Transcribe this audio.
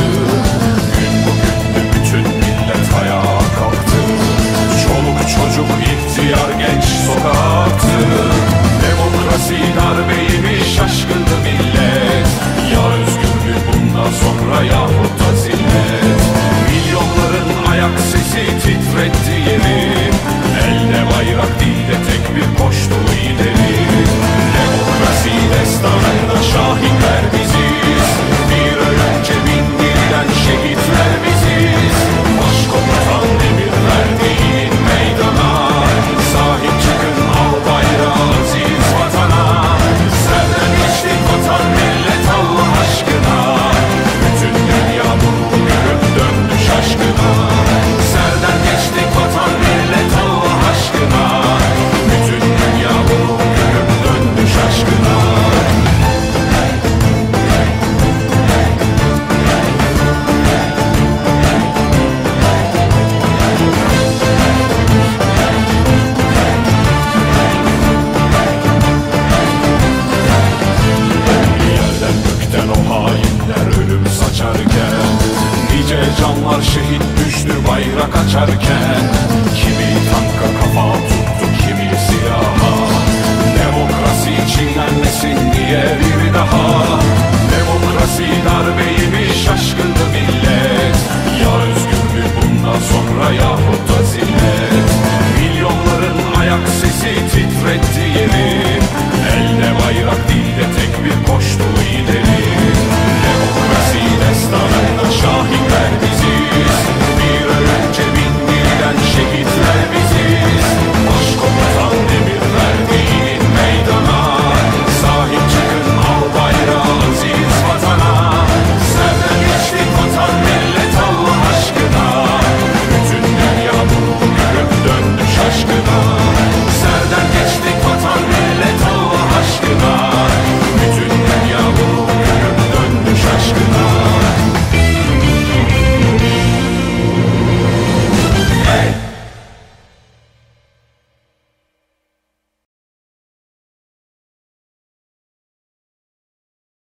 kalktı Gün bugündü bütün millet ayağa kalktı. Çocuk ihtiyar genç sokağa attı Demokrasi darbeymiş şaşkındı millet. Ya özgürlük bundan sonra yahut da Milyonların ayak sesi titretti yeri alcohol.